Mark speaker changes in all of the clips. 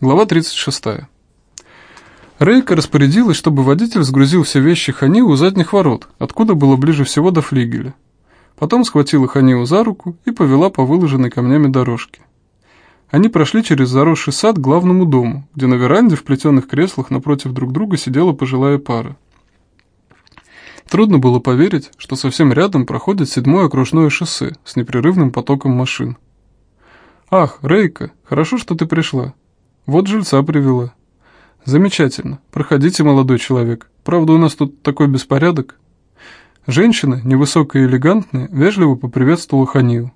Speaker 1: Глава 36. Рейка распорядилась, чтобы водитель сгрузил все вещи Хани у задних ворот, откуда было ближе всего до флигеля. Потом схватила Ханиу за руку и повела по выложенной камнями дорожке. Они прошли через заросший сад к главному дому, где на веранде в плетеных креслах напротив друг друга сидела пожилая пара. Трудно было поверить, что совсем рядом проходит седьмое окружное шоссе с непрерывным потоком машин. «Ах, Рейка, хорошо, что ты пришла. Вот жильца привела. Замечательно. Проходите, молодой человек. Правда, у нас тут такой беспорядок. Женщина, невысокая и элегантная, вежливо поприветствовала Ханию.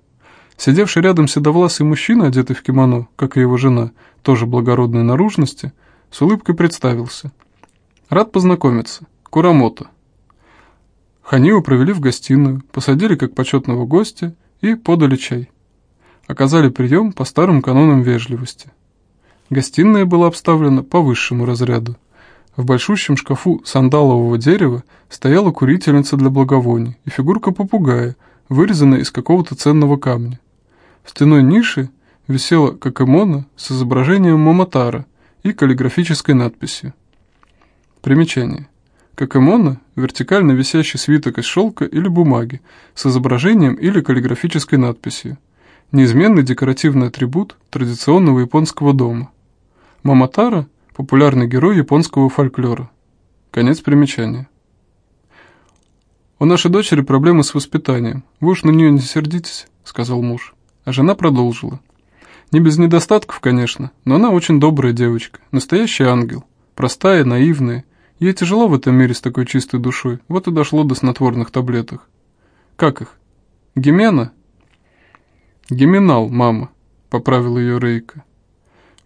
Speaker 1: Сидевший рядом седовласый мужчина, одетый в кимоно, как и его жена, тоже благородной наружности, с улыбкой представился. Рад познакомиться. Курамото. Ханию провели в гостиную, посадили как почетного гостя и подали чай. Оказали прием по старым канонам вежливости. Гостиная была обставлена по высшему разряду. В большущем шкафу сандалового дерева стояла курительница для благовоний и фигурка попугая, вырезанная из какого-то ценного камня. В стеной ниши висела какэмона с изображением Момотара и каллиграфической надписью. Примечание. Какэмона – вертикально висящий свиток из шелка или бумаги с изображением или каллиграфической надписью. Неизменный декоративный атрибут традиционного японского дома. Маматара – популярный герой японского фольклора. Конец примечания. «У нашей дочери проблемы с воспитанием. Вы уж на нее не сердитесь», – сказал муж. А жена продолжила. «Не без недостатков, конечно, но она очень добрая девочка, настоящий ангел, простая, наивная. Ей тяжело в этом мире с такой чистой душой, вот и дошло до снотворных таблеток. Как их? Гимена?» «Гименал, мама», – поправил ее Рейка.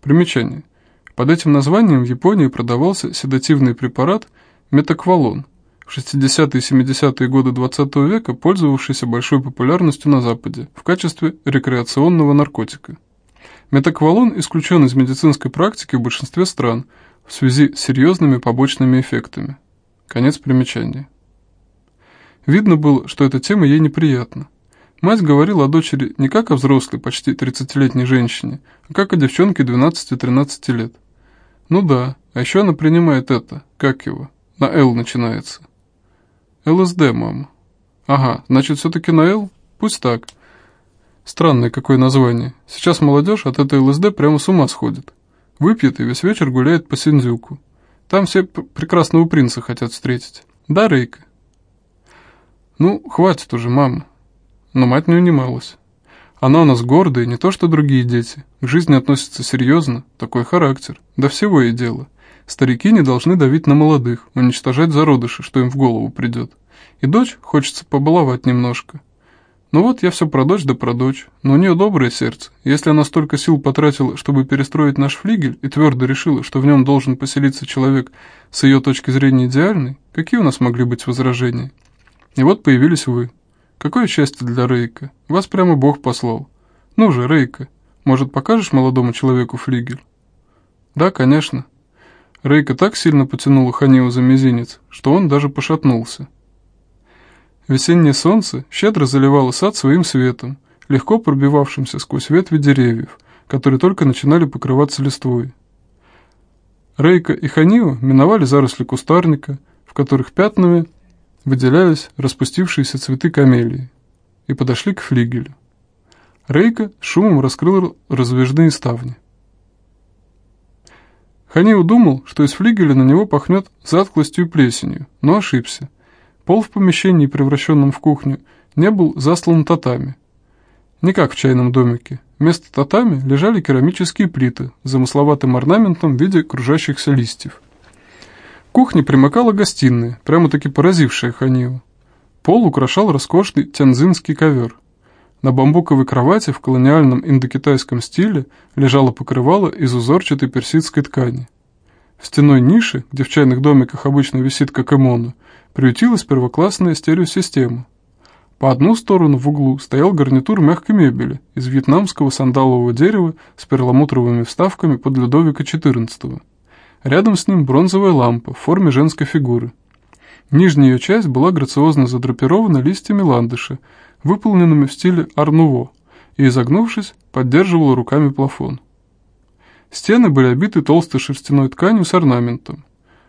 Speaker 1: Примечание – под этим названием в Японии продавался седативный препарат метаквалон, в 60-е и 70-е годы XX -го века пользовавшийся большой популярностью на Западе в качестве рекреационного наркотика. Метаквалон исключен из медицинской практики в большинстве стран в связи с серьезными побочными эффектами. Конец примечания. Видно было, что эта тема ей неприятна. Мать говорила о дочери не как о взрослой, почти 30-летней женщине, а как о девчонке 12-13 лет. Ну да, а еще она принимает это, как его, на «Л» начинается. ЛСД, мама. Ага, значит, все-таки на «Л»? Пусть так. Странное какое название. Сейчас молодежь от этой ЛСД прямо с ума сходит. Выпьет и весь вечер гуляет по Синдзюку. Там все прекрасного принца хотят встретить. Да, Рейка? Ну, хватит уже, мама. Но мать не унималась. Она у нас гордая, не то что другие дети. К жизни относится серьезно, такой характер. Да всего и дело. Старики не должны давить на молодых, уничтожать зародыши, что им в голову придет. И дочь хочется побаловать немножко. Ну вот я все про дочь да про дочь, но у нее доброе сердце. Если она столько сил потратила, чтобы перестроить наш флигель, и твердо решила, что в нем должен поселиться человек с ее точки зрения идеальный, какие у нас могли быть возражения? И вот появились вы. Какое счастье для Рейка. Вас прямо Бог послал. Ну же, Рейка, может, покажешь молодому человеку флигель? Да, конечно. Рейка так сильно потянула Ханиу за мизинец, что он даже пошатнулся. Весеннее солнце щедро заливало сад своим светом, легко пробивавшимся сквозь ветви деревьев, которые только начинали покрываться листвой. Рейка и Ханиу миновали заросли кустарника, в которых пятнами выделялись распустившиеся цветы камелии, и подошли к флигелю. Рейка шумом раскрыл раздвижные ставни. Ханиу думал, что из флигеля на него пахнет затклостью и плесенью, но ошибся. Пол в помещении, превращенном в кухню, не был заслан татами. Не как в чайном домике. Вместо татами лежали керамические плиты с замысловатым орнаментом в виде кружащихся листьев кухне примыкала гостиная, прямо-таки поразившая Ханиу. Пол украшал роскошный тяньцзинский ковер. На бамбуковой кровати в колониальном индокитайском стиле лежало покрывало из узорчатой персидской ткани. В стеной нише, где в чайных домиках обычно висит какэмоно, приютилась первоклассная стереосистема. По одну сторону в углу стоял гарнитур мягкой мебели из вьетнамского сандалового дерева с перламутровыми вставками под Людовика XIV. Рядом с ним бронзовая лампа в форме женской фигуры. Нижняя ее часть была грациозно задрапирована листьями ландыша, выполненными в стиле арнуво, и, изогнувшись, поддерживала руками плафон. Стены были обиты толстой шерстяной тканью с орнаментом.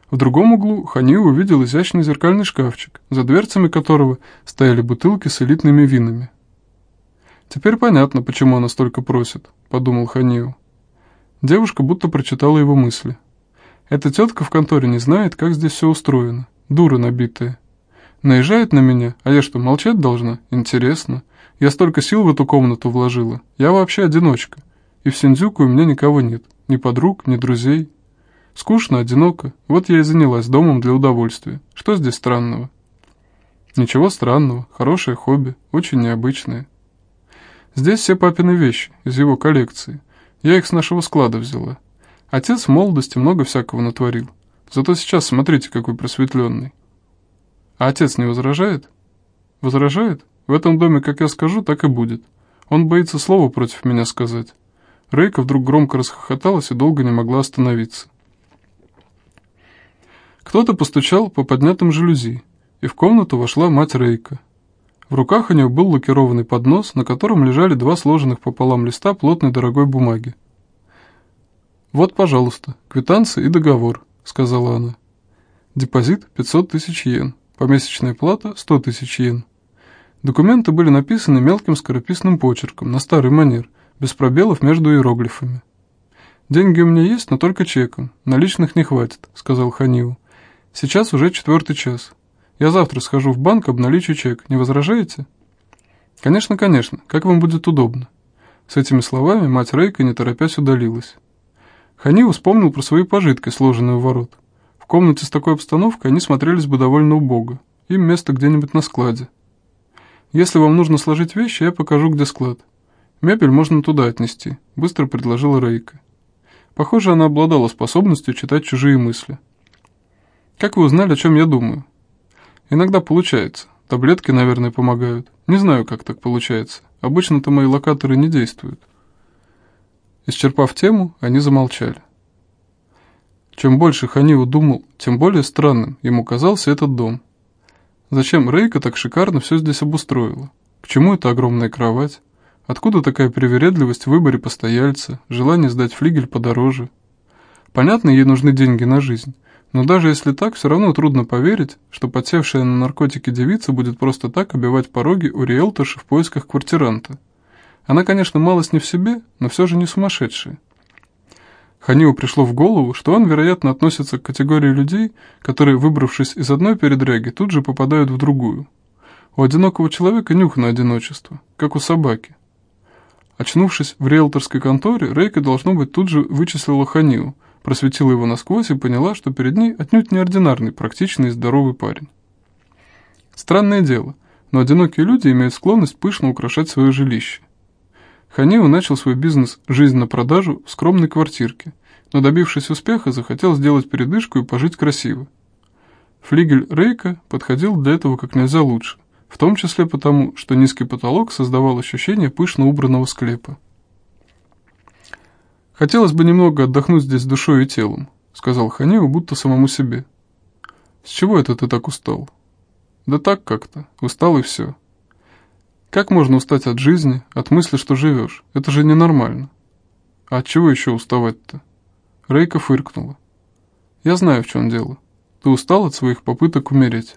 Speaker 1: В другом углу Ханиу увидел изящный зеркальный шкафчик, за дверцами которого стояли бутылки с элитными винами. «Теперь понятно, почему она столько просит», — подумал Ханиу. Девушка будто прочитала его мысли. «Эта тетка в конторе не знает, как здесь все устроено. Дура набитая. Наезжает на меня, а я что, молчать должна? Интересно. Я столько сил в эту комнату вложила. Я вообще одиночка. И в Синдзюку у меня никого нет. Ни подруг, ни друзей. Скучно, одиноко. Вот я и занялась домом для удовольствия. Что здесь странного?» «Ничего странного. Хорошее хобби. Очень необычное». Здесь все папины вещи, из его коллекции. Я их с нашего склада взяла. Отец в молодости много всякого натворил. Зато сейчас смотрите, какой просветленный. А отец не возражает? Возражает? В этом доме, как я скажу, так и будет. Он боится слова против меня сказать. Рейка вдруг громко расхохоталась и долго не могла остановиться. Кто-то постучал по поднятым жалюзи, и в комнату вошла мать Рейка. В руках у нее был лакированный поднос, на котором лежали два сложенных пополам листа плотной дорогой бумаги. «Вот, пожалуйста, квитанция и договор», — сказала она. «Депозит 500 тысяч йен, помесячная плата 100 тысяч йен». Документы были написаны мелким скорописным почерком, на старый манер, без пробелов между иероглифами. «Деньги у меня есть, но только чеком. Наличных не хватит», — сказал Ханиу. «Сейчас уже четвертый час. Я завтра схожу в банк, обналичу чек. Не возражаете?» «Конечно, конечно. Как вам будет удобно». С этими словами мать Рейка, не торопясь, удалилась. Ханил вспомнил про свои пожитки, сложенные у ворот. В комнате с такой обстановкой они смотрелись бы довольно убого. Им место где-нибудь на складе. «Если вам нужно сложить вещи, я покажу, где склад. Мебель можно туда отнести», — быстро предложила Рейка. Похоже, она обладала способностью читать чужие мысли. «Как вы узнали, о чем я думаю?» Иногда получается. Таблетки, наверное, помогают. Не знаю, как так получается. Обычно-то мои локаторы не действуют. Исчерпав тему, они замолчали. Чем больше Ханиу думал, тем более странным ему казался этот дом. Зачем Рейка так шикарно все здесь обустроила? К чему эта огромная кровать? Откуда такая привередливость в выборе постояльца, желание сдать флигель подороже? Понятно, ей нужны деньги на жизнь, но даже если так, все равно трудно поверить, что подсевшая на наркотики девица будет просто так обивать пороги у риэлторши в поисках квартиранта. Она, конечно, малость не в себе, но все же не сумасшедшая. Ханиу пришло в голову, что он, вероятно, относится к категории людей, которые, выбравшись из одной передряги, тут же попадают в другую. У одинокого человека нюх на одиночество, как у собаки. Очнувшись в риэлторской конторе, Рейка, должно быть, тут же вычислила Ханиу – просветила его насквозь и поняла, что перед ней отнюдь неординарный, практичный и здоровый парень. Странное дело, но одинокие люди имеют склонность пышно украшать свое жилище. Ханиу начал свой бизнес «Жизнь на продажу» в скромной квартирке, но добившись успеха, захотел сделать передышку и пожить красиво. Флигель Рейка подходил для этого как нельзя лучше, в том числе потому, что низкий потолок создавал ощущение пышно убранного склепа. «Хотелось бы немного отдохнуть здесь душой и телом», — сказал Ханиу, будто самому себе. «С чего это ты так устал?» «Да так как-то. Устал и все». «Как можно устать от жизни, от мысли, что живешь? Это же ненормально». «А от чего еще уставать-то?» Рейка фыркнула. «Я знаю, в чем дело. Ты устал от своих попыток умереть».